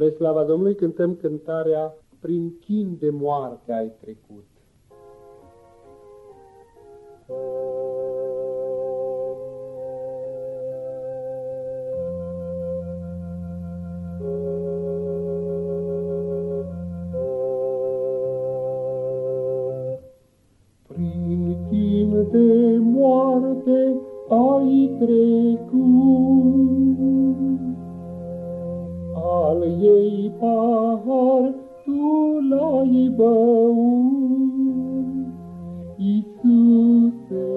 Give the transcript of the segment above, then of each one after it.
Spre slava Domnului cântăm cântarea Prin chin de moarte ai trecut. Prin chin de moarte ai trecut, al ei pahar tu l-ai băut, Iisuse.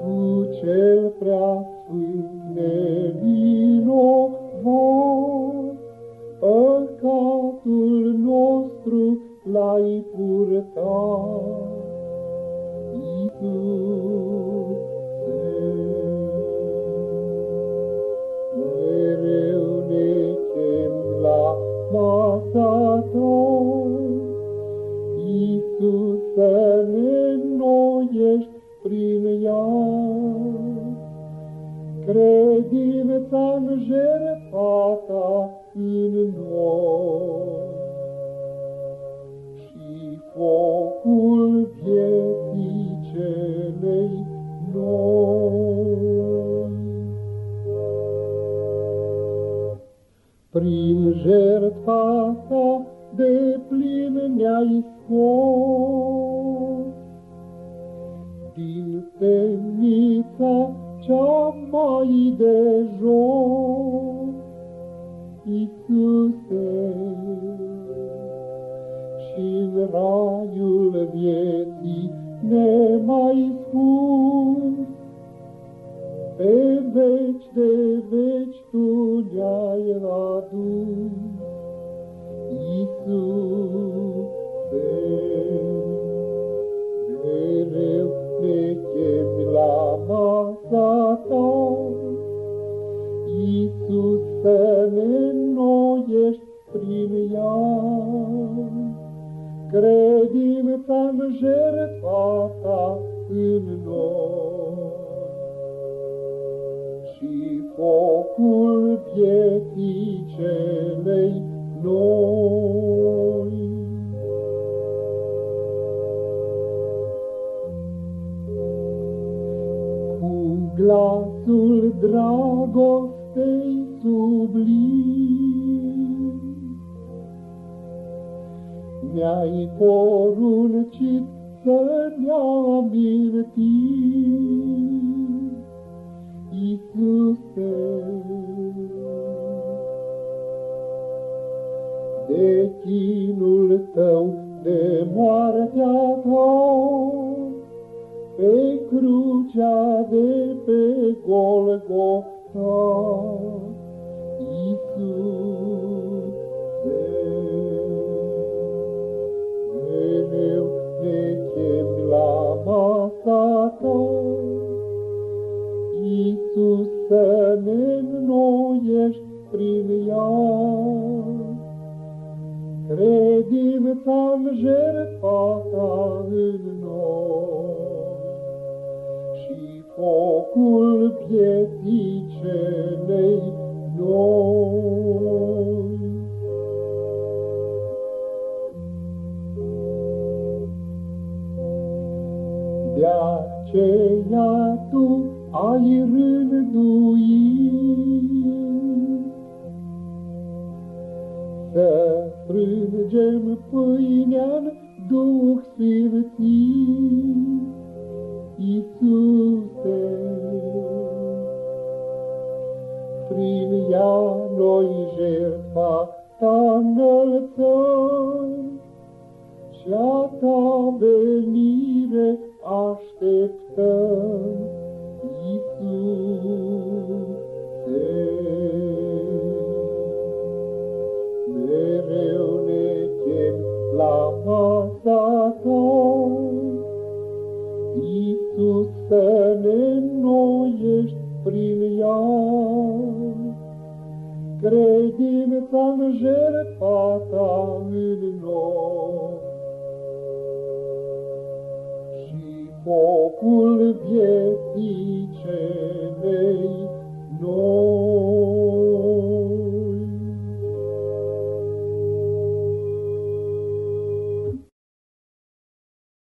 Tu cel prea sfânt nevinovat, păcatul nostru l-ai purtat, Iisuse. Credința în jertfa ta în noi și focul vieții celei Prin jertfa ta de plin ne-ai scos, Din temnița cea mai de jos, Iisuse, și-n raiul vieții ne mai spus, pe veci de veci tu ne-ai adus, Iisus să ne înnoiești prin ea. Credința-n jertfa ta în noi și focul vieții celei noi. Cu glasul dragostei sublim, Ne-ai poruncit să ne amintim, Iisuse. De chinul tău, de moartea ta, pe crucea de pe Golgota, Iisuse. Mereu ne chem la masa ta, Iisus, să ne înnoiești prin ea. Credința-n jertfa ta în noi și focul vieții celei noi. De aceea tu ai rânduit. Să frângem pâinea-n Duh Sfântit, Iisuse. Iisus să ne înnoiești prin ea. Credința-n jertfa ta în noi focul vieții celei noi.